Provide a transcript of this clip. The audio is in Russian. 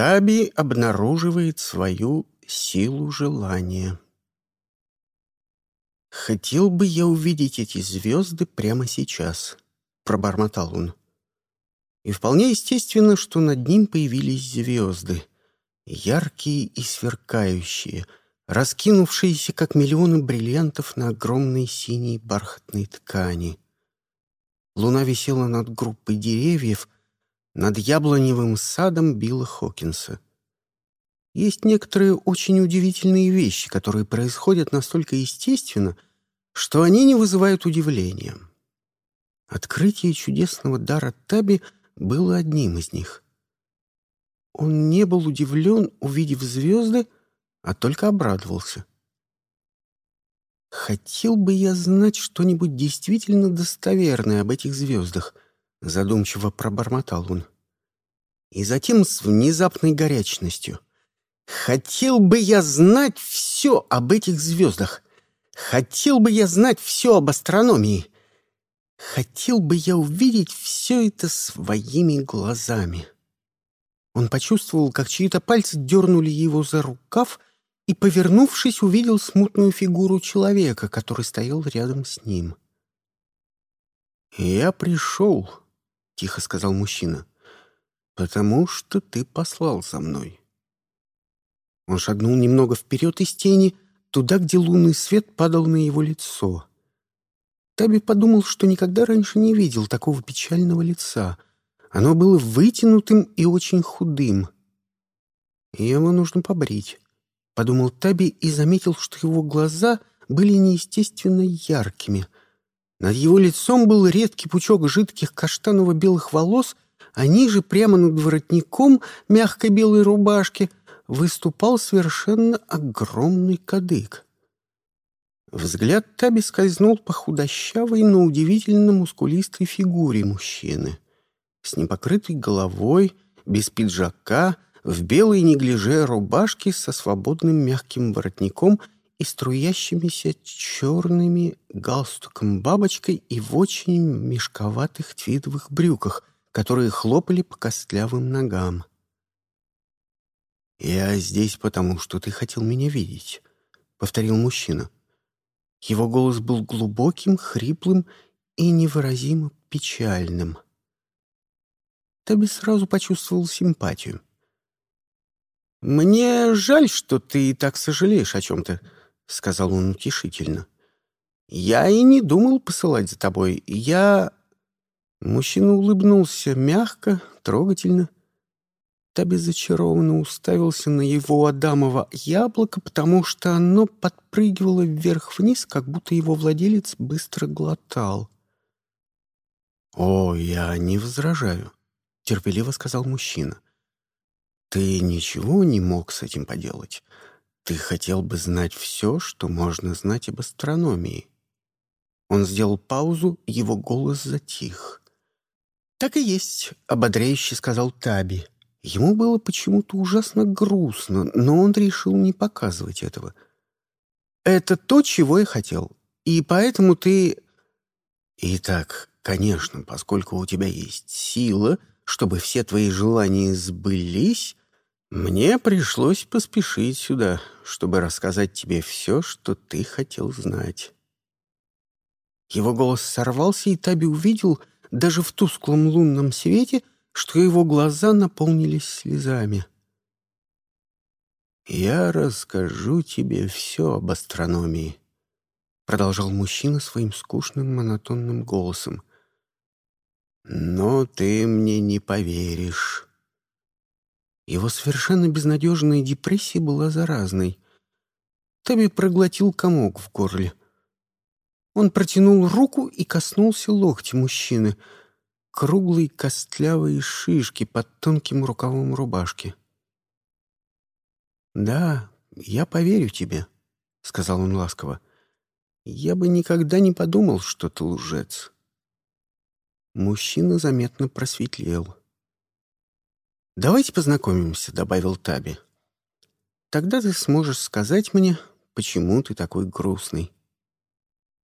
Таби обнаруживает свою силу желания. «Хотел бы я увидеть эти звезды прямо сейчас», — пробормотал он. И вполне естественно, что над ним появились звезды, яркие и сверкающие, раскинувшиеся, как миллионы бриллиантов на огромной синей бархатной ткани. Луна висела над группой деревьев, над яблоневым садом Билла Хокинса. Есть некоторые очень удивительные вещи, которые происходят настолько естественно, что они не вызывают удивления. Открытие чудесного дара Таби было одним из них. Он не был удивлен, увидев звезды, а только обрадовался. «Хотел бы я знать что-нибудь действительно достоверное об этих звездах», — задумчиво пробормотал он. И затем с внезапной горячностью. «Хотел бы я знать все об этих звездах. Хотел бы я знать все об астрономии. Хотел бы я увидеть все это своими глазами». Он почувствовал, как чьи-то пальцы дернули его за рукав, и, повернувшись, увидел смутную фигуру человека, который стоял рядом с ним. «Я пришел», — тихо сказал мужчина, — «потому что ты послал за мной». Он шагнул немного вперед из тени, туда, где лунный свет падал на его лицо. Таби подумал, что никогда раньше не видел такого печального лица. Оно было вытянутым и очень худым. Его нужно побрить подумал Таби и заметил, что его глаза были неестественно яркими. Над его лицом был редкий пучок жидких каштаново-белых волос, а ниже, прямо над воротником мягкой белой рубашки, выступал совершенно огромный кадык. Взгляд Таби скользнул по худощавой, но удивительно мускулистой фигуре мужчины. С непокрытой головой, без пиджака — в белой неглиже рубашке со свободным мягким воротником и струящимися черными галстуком-бабочкой и в очень мешковатых твидовых брюках, которые хлопали по костлявым ногам. «Я здесь потому, что ты хотел меня видеть», — повторил мужчина. Его голос был глубоким, хриплым и невыразимо печальным. Таби сразу почувствовал симпатию. «Мне жаль, что ты так сожалеешь о чем-то», — сказал он утешительно. «Я и не думал посылать за тобой. Я...» Мужчина улыбнулся мягко, трогательно. Таби зачарованно уставился на его адамово яблоко, потому что оно подпрыгивало вверх-вниз, как будто его владелец быстро глотал. «О, я не возражаю», — терпеливо сказал мужчина. Ты ничего не мог с этим поделать. Ты хотел бы знать все, что можно знать об астрономии. Он сделал паузу, его голос затих. «Так и есть», — ободряюще сказал Таби. Ему было почему-то ужасно грустно, но он решил не показывать этого. «Это то, чего я хотел. И поэтому ты...» «Итак, конечно, поскольку у тебя есть сила, чтобы все твои желания сбылись, мне пришлось поспешить сюда, чтобы рассказать тебе все, что ты хотел знать. Его голос сорвался, и Таби увидел, даже в тусклом лунном свете, что его глаза наполнились слезами. «Я расскажу тебе все об астрономии», — продолжал мужчина своим скучным монотонным голосом. «Но ты мне не поверишь». Его совершенно безнадежная депрессия была заразной. Таби проглотил комок в горле. Он протянул руку и коснулся локтя мужчины, круглой костлявой шишки под тонким рукавом рубашки. «Да, я поверю тебе», — сказал он ласково. «Я бы никогда не подумал, что ты лжец». Мужчина заметно просветлел. «Давайте познакомимся», — добавил Таби. «Тогда ты сможешь сказать мне, почему ты такой грустный».